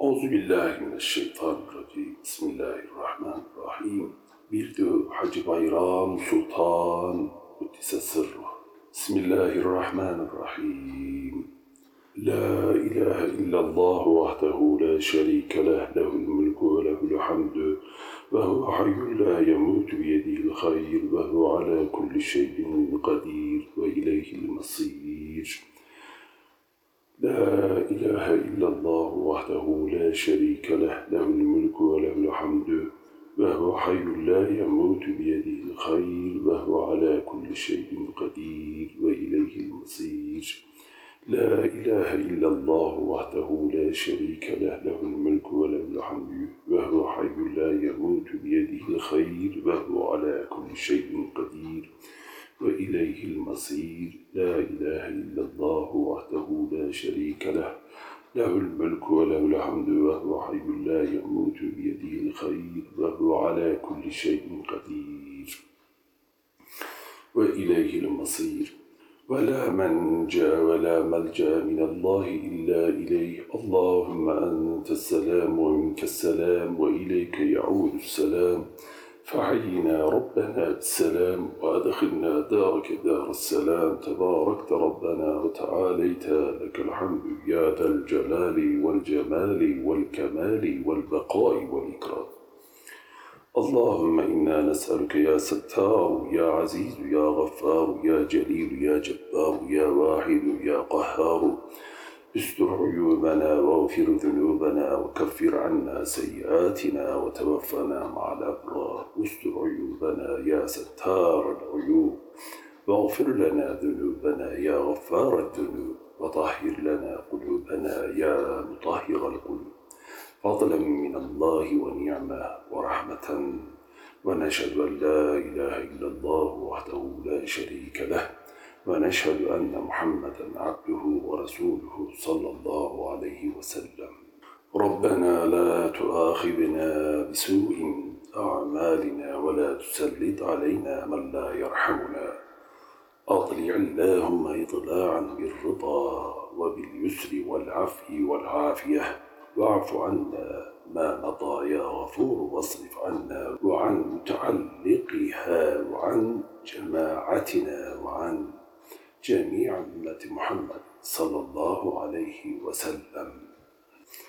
Euzu billahi mineşşeytanirracim. Bismillahirrahmanirrahim. Bir de Hacı Bayram Sultan Kuddise Sırrı. Bismillahirrahmanirrahim. La ilahe illallah vahdehu la şerike leh lehul mulku ve lehul hamdu ve huve hayyun la yemutu biyedihil hayr ve huve ala kulli şeyin kadir ve ileyhil masir. لا إله إلا الله وحده لا شريك له له الملك وله الحمد وهو حي لا يموت بيده الخير وهو على كل شيء قدير وإليه المصير. لا إله إلا الله وحده لا شريك له له الملك وله الحمد وهو حي لا يموت بيده الخير وهو على كل شيء قدير وإليه المصير. لا إله إلا الله وحده شريك له. له الملك وله الحمد وهو حي لا يموت بيده الخير وهو على كل شيء قدير. وإليه المصير. ولا منجا ولا ملجأ من الله إلا إليه. اللهم أنت السلام ومنك السلام وإليك يعود السلام. فحينا ربنا بالسلام وأدخلنا دارك دار السلام. تباركت ربنا وتعاليت لك الحمد يا ذا الجلال والجمال والكمال والبقاء والإكرام. اللهم إنا نسألك يا ستار يا عزيز يا غفار يا جليل يا جبار يا واحد يا قهار. استر عيوبنا واغفر ذنوبنا وكفر عنا سيئاتنا وتوفنا مع الأبرار. استر عيوبنا يا ستار العيوب. واغفر لنا ذنوبنا يا غفار الذنوب. وطهر لنا قلوبنا يا مطهر القلوب. فضلا من الله ونعمة ورحمة. ونشهد أن لا إله إلا الله وحده لا شريك له. ونشهد أن محمدا عبده ورسوله صلى الله عليه وسلم. ربنا لا تؤاخذنا بسوء أعمالنا ولا تسلط علينا من لا يرحمنا. أطلع اللهم إطلاعا بالرضا وباليسر والعفو والعافية. واعف عنا ما مضى يا غفور واصرف عنا وعن متعلقها وعن جماعتنا وعن جميع أمة محمد صلى الله عليه وسلم.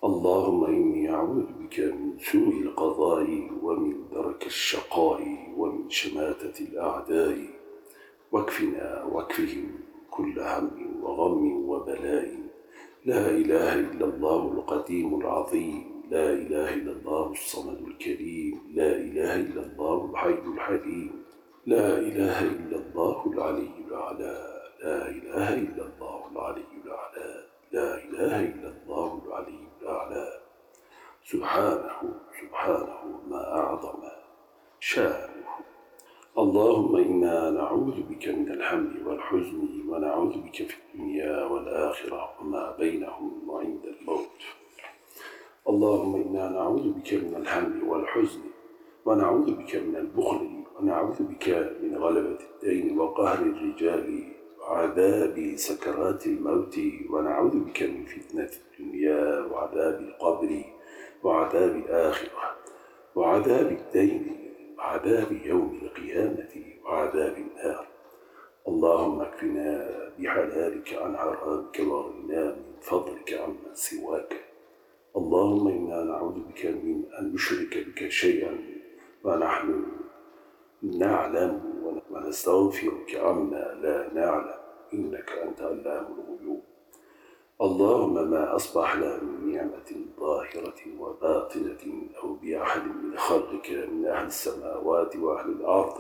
اللهم إني أعوذ بك من سوء القضاء ومن درك الشقاء ومن شماتة الأعداء. واكفنا واكفهم كل هم وغم وبلاء. لا إله إلا الله القديم العظيم. لا إله إلا الله الصمد الكريم. لا إله إلا الله الحي الحليم. لا إله إلا الله العلي الأعلى. لا إله إلا الله العلي الأعلى. لا إله إلا الله العلي الأعلى. سبحانه سبحانه ما أعظم. شانه اللهم إنا نعوذ بك من الهم والحزن ونعوذ بك في الدنيا والآخرة وما بينهم وعند الموت. اللهم إنا نعوذ بك من الهم والحزن ونعوذ بك من البخل ونعوذ بك من غلبة الدين وقهر الرجال وعذاب سكرات الموت ونعوذ بك من فتنة الدنيا وعذاب القبر وعذاب الآخرة وعذاب الدين وعذاب يوم القيامة وعذاب النار. اللهم اكفنا بحلالك عن حرامك وأغننا من فضلك عمن سواك. اللهم إنا نعوذ بك من أن نشرك بك شيئا ونحن نعلم ونستغفرك عما لا نعلم إنك أنت علام الغيوب. اللهم ما أصبح لنا من نعمة ظاهرة وباطنة أو بأحد من خلقك من أهل السماوات وأهل الأرض.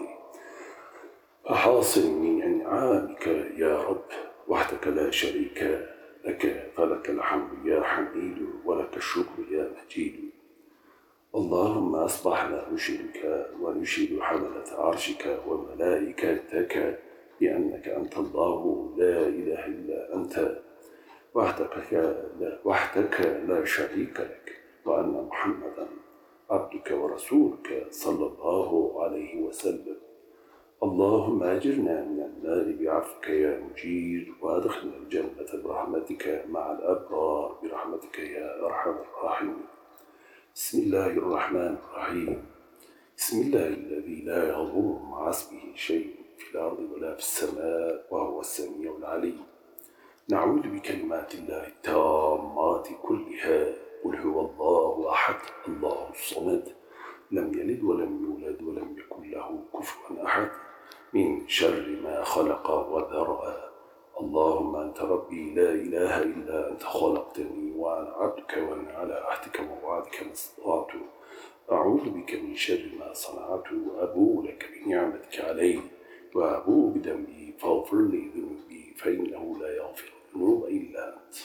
فحاصل من أنعامك يا رب وحدك لا شريك لك فلك الحمد يا حميد ولك الشكر يا مجيد. اللهم أصبحنا نشرك ونشهد حملة عرشك وملائكتك بأنك أنت الله لا إله إلا أنت وحدك لا, وحدك لا شريك لك وأن محمدا عبدك ورسولك صلى الله عليه وسلم. اللهم أجرنا من النار بعفوك يا مجير وأدخلنا الجنة برحمتك مع الأبرار برحمتك يا أرحم الراحمين. بسم الله الرحمن الرحيم. بسم الله الذي لا يضر مع اسمه شيء في الأرض ولا في السماء وهو السميع العليم. نعوذ بكلمات الله التامات كلها. قل هو الله أحد الله الصمد. لم يلد ولم يولد ولم يكن له كفوا أحد. من شر ما خلق اللهم أنت ربي لا إله إلا أنت خلقتني وأنا عبدك وأنا على عهدك ووعدك ما استطعت أعوذ بك من شر ما صنعت وأبوء لك بنعمتك علي وأبوء بذنبي فاغفر لي ذنوبي فإنه لا يغفر الذنوب إلا أنت.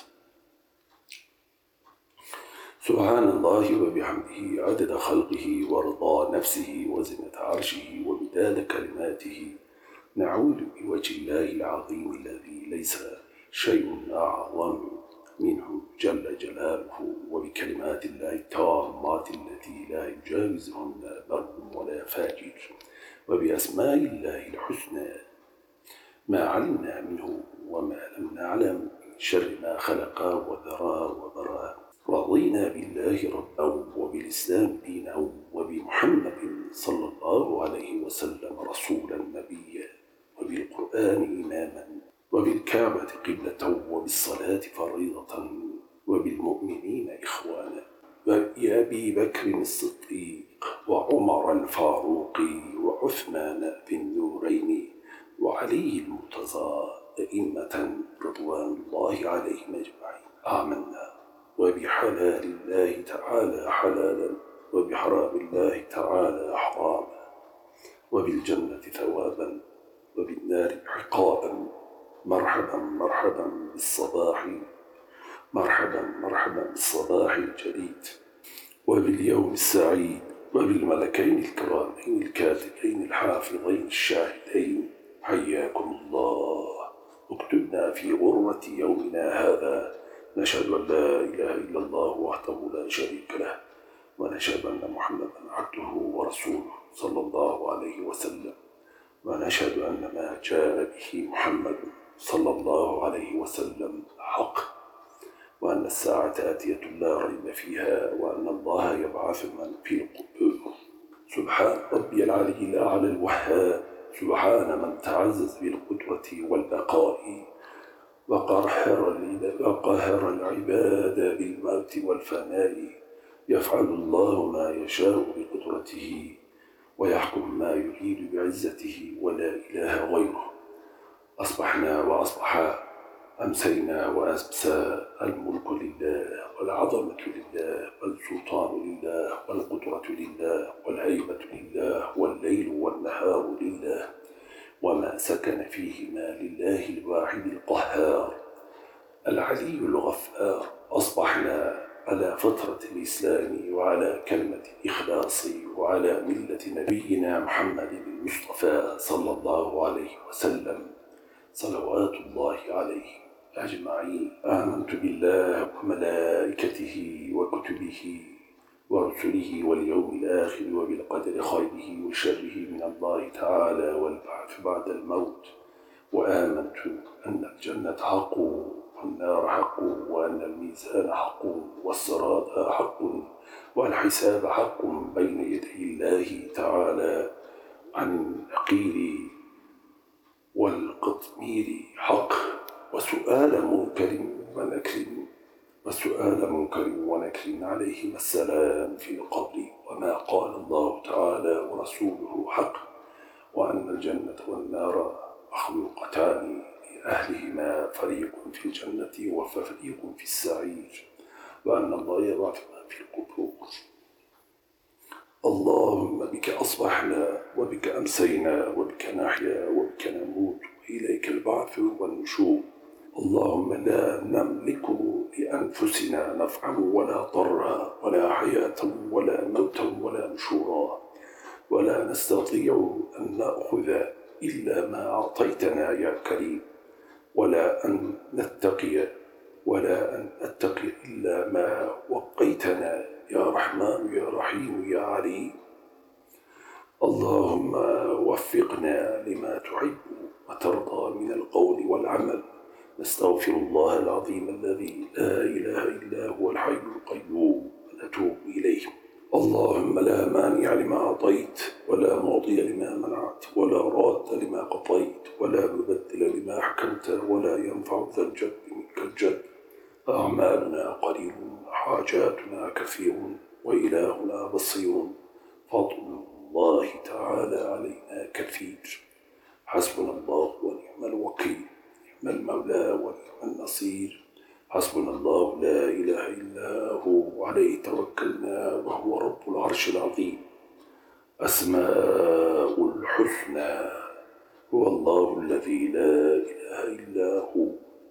سبحان الله وبحمده عدد خلقه ورضا نفسه وزنة عرشه ومداد كلماته نعوذ بوجه الله العظيم الذي ليس شيء أعظم منه جل جلاله وبكلمات الله التامات التي لا يجاوزهن بر ولا فاجر وبأسماء الله الحسنى ما علمنا منه وما لم نعلم من شر ما خلق وذرى وبرى. رضينا بالله ربا وبالإسلام دينا وبمحمد صلى الله عليه وسلم رسولا نبيا. وبالقرآن إماما وبالكعبة قبلة وبالصلاة فريضة وبالمؤمنين إخوانا وبأبي بكر الصديق وعمر الفاروق وعثمان ذي النورين وعلي المرتضى أئمة رضوان الله عليهم أجمعين. آمنا. وبحلال الله تعالى حلالا وبحرام الله تعالى حراما وبالجنة ثوابا وبالنار عقابا مرحبا مرحبا بالصباح مرحبا مرحبا بالصباح الجديد. وباليوم السعيد وبالملكين الكرامين الكاتبين الحافظين الشاهدين. حياكم الله. اكتبنا في غرة يومنا هذا. نشهد أن لا إله إلا الله وحده لا شريك له ونشهد أن محمدا عبده ورسوله صلى الله عليه وسلم. ونشهد أن ما جاء به محمد صلى الله عليه وسلم حق وأن الساعة آتية لا ريب فيها وأن الله يبعث من في القبور. سبحان ربي العلي الأعلى الوهاب سبحان من تعزز بالقدرة والبقاء وقهر وقهر العباد بالموت والفناء. يفعل الله ما يشاء بقدرته. ويحكم ما يريد بعزته ولا إله غيره. أصبحنا وأصبح أمسينا وأمسى الملك لله والعظمة لله والسلطان لله والقدرة لله والهيبة لله والليل والنهار لله وما سكن فيهما لله الواحد القهار. العلي الغفار. أصبحنا على فطرة الإسلام وعلى كلمة الإخلاص وعلى ملة نبينا محمد المصطفى صلى الله عليه وسلم. صلوات الله عليه. أجمعين. آمنت بالله وملائكته وكتبه ورسله واليوم الآخر وبالقدر خيره وشره من الله تعالى والبعث بعد الموت. وآمنت أن الجنة حق. والنار حق وأن الميزان حق والصراط حق والحساب حق بين يدي الله تعالى عن النقير والقطمير حق وسؤال منكر ونكر وسؤال منكر ونكر عليهما السلام في القبر وما قال الله تعالى ورسوله حق وأن الجنة والنار مخلوقتان. لأهلهما فريق في الجنة وفريق في السعير وأن الله ما في القبور. اللهم بك أصبحنا وبك أمسينا وبك نحيا وبك نموت وإليك البعث والنشور. اللهم لا نملك لأنفسنا نفعا ولا ضرا ولا حياة ولا موتا ولا نشورا. ولا نستطيع أن نأخذ إلا ما أعطيتنا يا كريم. ولا أن نتقي ولا أن أتقي إلا ما وقيتنا. يا رحمن يا رحيم يا عليم اللهم وفقنا لما تحب وترضى من القول والعمل. نستغفر الله العظيم الذي لا إله إلا هو الحي القيوم. ونتوب إليه. اللهم لا مانع لما أعطيت ولا معطي لما منعت ولا راد لما قضيت. مبدل لما حكمت ولا ينفع ذا الجد منك الجد. أعمالنا قليل حاجاتنا كثير وإلهنا بصير. فضل الله تعالى علينا كثير. حسبنا الله ونعم الوكيل نعم المولى ونعم النصير. حسبنا الله لا إله إلا هو عليه توكلنا وهو رب العرش العظيم. أسماء الحسنى هو الله الذي لا إله إلا هو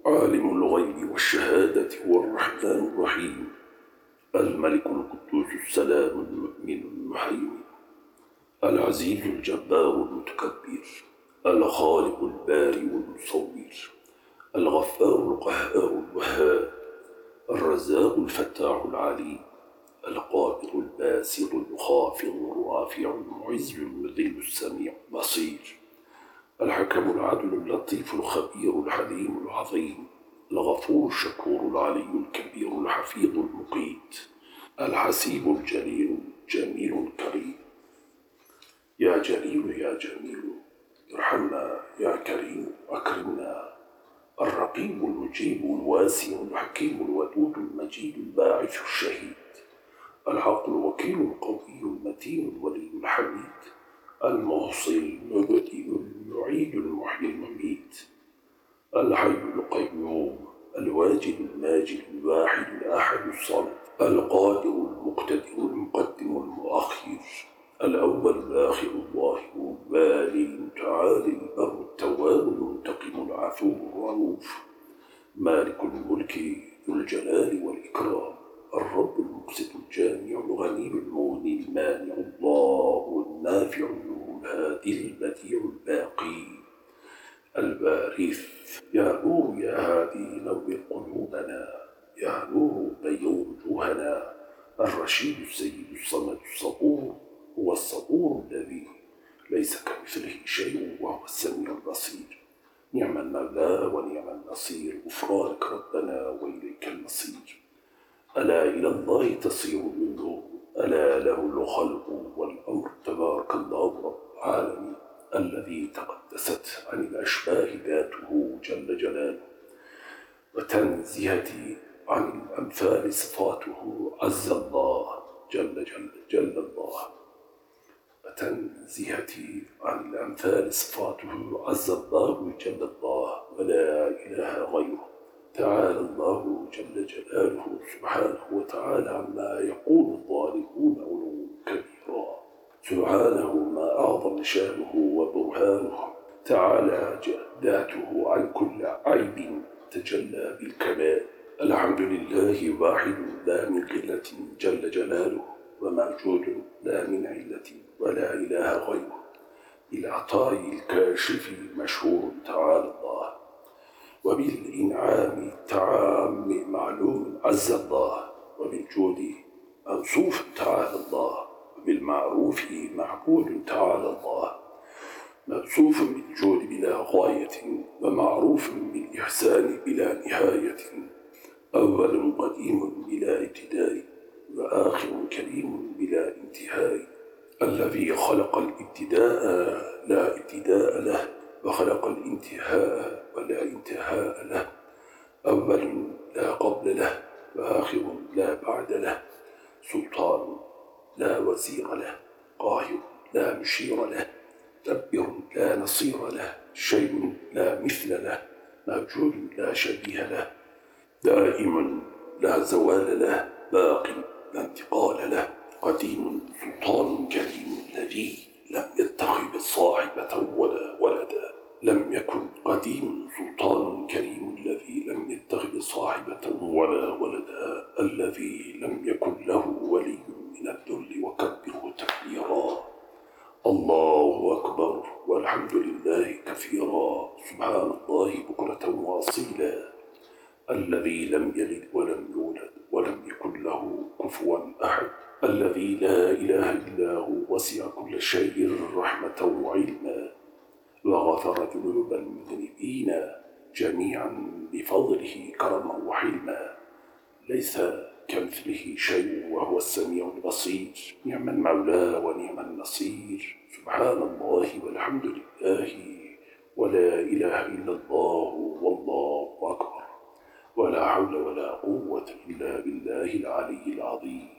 عالم الغيب والشهادة هو الرحمن الرحيم. الملك القدوس السلام المؤمن المحيي العزيز الجبار المتكبر. الخالق البارئ المصور. الغفار القهار الوهاب. الرزاق الفتاح العليم. القادر الباسط الخافض الرافع المعز المذل السميع البصير. الحكم العدل اللطيف الخبير الحليم العظيم الغفور الشكور العلي الكبير الحفيظ المقيت الحسيب الجليل الجميل الكريم. يا جليل يا جميل ارحمنا يا كريم أكرمنا. الرقيب المجيب الواسع الحكيم الودود المجيد الباعث الشهيد. الحق الوكيل القوي المتين الولي الحميد. المحصي المبدئ المعيد المحيي المميت. الحي القيوم الواجد الماجد الواحد الأحد الصمد القادر المقتدر المقدم المؤخر الأول الآخر الظاهر البالي المتعالي البر التواب المنتقم العفو الرؤوف. مالك الملك ذو الجلال والإكرام. الرب المقسط الجامع الغني المغني المانع الله النافع الهادي البديع الباقي البارث. يا نور يا هادي نور قلوبنا يا نور بيض وجوهنا الرشيد السيد الصمد الصبور هو الصبور الذي ليس كمثله شيء وهو السميع البصير. نعم المولى ونعم النصير. غفرانك ربنا وإليك المصير. ألا إلى الله تصير الأمور ألا له الخلق والأمر تبارك الله رب العالمين الذي تقدست عن الأشباه ذاته جل جلاله وتنزهت عن الأمثال صفاته عز الله جل جل جل الله وتنزيهتي عن الأمثال صفاته عز الله جل الله ولا إله غيره. تعالى الله جل جلاله سبحانه وتعالى عما يقول الظالمون علوا كبيرا. سبحانه ما أعظم شأنه وبرهانه. تعالى ذاته عن كل عيب تجلى بالكمال. الحمد لله واحد لا من قلة جل جلاله وموجود لا من علة ولا إله غيره. بالعطاء الكاشف مشهور وبالإنعام التعام معلوم عز الله وبالجود موصوف تعالى الله وبالمعروف معبود تعالى الله. موصوف بالجود بلا غاية ومعروف بالإحسان بلا نهاية. أول قديم بلا ابتداء وآخر كريم بلا انتهاء. الذي خلق الابتداء لا ابتداء له وخلق الانتهاء أول لا قبل له وآخر لا بعد له. سلطان لا وزير له. قاهر لا مشير له. دبر لا نصير له. شيء لا مثل له. موجود لا شبيه له. دائم لا زوال له. باق لا انتقال له. قديم سلطان كريم الذي لم يتخذ صاحبة ولا ولدا. لم يكن قديم سلطان كريم الذي لم يتخذ صاحبة ولا ولدا الذي لم يكن له ولي من الذل وكبره تكبيرا. الله أكبر والحمد لله كثيرا. سبحان الله بكرة واصيلا. الذي لم يلد ولم يولد ولم يكن له كفوا أحد. الذي لا إله إلا هو وسع كل شيء رحمة وعلما. وغفر ذنوب المذنبين جميعا بفضله كرما وحلما. ليس كمثله شيء وهو السميع البصير. نعم المولى ونعم النصير. سبحان الله والحمد لله ولا إله إلا الله والله أكبر. ولا حول ولا قوة إلا بالله العلي العظيم.